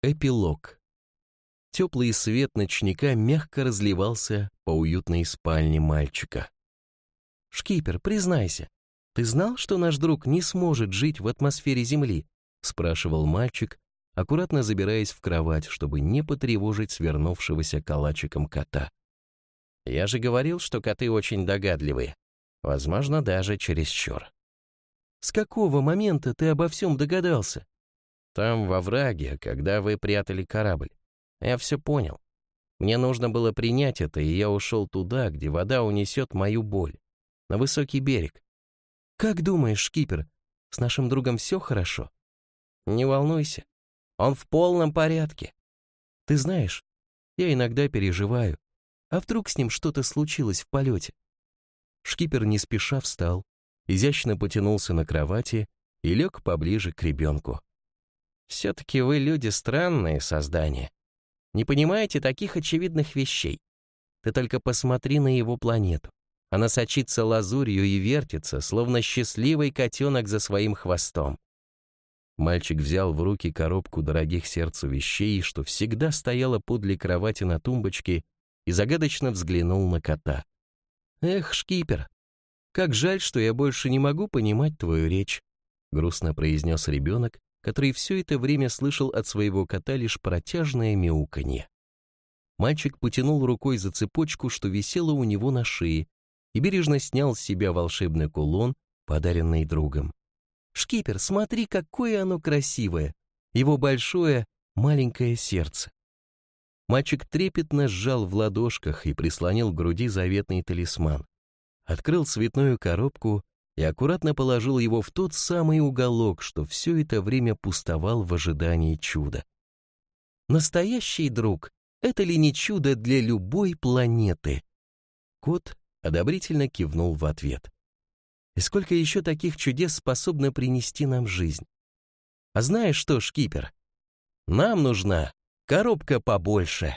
Эпилог. Теплый свет ночника мягко разливался по уютной спальне мальчика. «Шкипер, признайся, ты знал, что наш друг не сможет жить в атмосфере Земли?» спрашивал мальчик, аккуратно забираясь в кровать, чтобы не потревожить свернувшегося калачиком кота. «Я же говорил, что коты очень догадливые. Возможно, даже чересчур». «С какого момента ты обо всем догадался?» Там, во враге, когда вы прятали корабль. Я все понял. Мне нужно было принять это, и я ушел туда, где вода унесет мою боль. На высокий берег. Как думаешь, шкипер, с нашим другом все хорошо? Не волнуйся. Он в полном порядке. Ты знаешь, я иногда переживаю. А вдруг с ним что-то случилось в полете? Шкипер не спеша встал, изящно потянулся на кровати и лег поближе к ребенку. Все-таки вы люди странные создания. Не понимаете таких очевидных вещей. Ты только посмотри на его планету. Она сочится лазурью и вертится, словно счастливый котенок за своим хвостом. Мальчик взял в руки коробку дорогих сердцу вещей, что всегда стояла подле кровати на тумбочке, и загадочно взглянул на кота. «Эх, шкипер, как жаль, что я больше не могу понимать твою речь», грустно произнес ребенок, который все это время слышал от своего кота лишь протяжное мяуканье. Мальчик потянул рукой за цепочку, что висела у него на шее, и бережно снял с себя волшебный кулон, подаренный другом. «Шкипер, смотри, какое оно красивое! Его большое, маленькое сердце!» Мальчик трепетно сжал в ладошках и прислонил к груди заветный талисман. Открыл цветную коробку и аккуратно положил его в тот самый уголок, что все это время пустовал в ожидании чуда. Настоящий друг — это ли не чудо для любой планеты? Кот одобрительно кивнул в ответ. И сколько еще таких чудес способно принести нам жизнь? А знаешь что, шкипер? Нам нужна коробка побольше.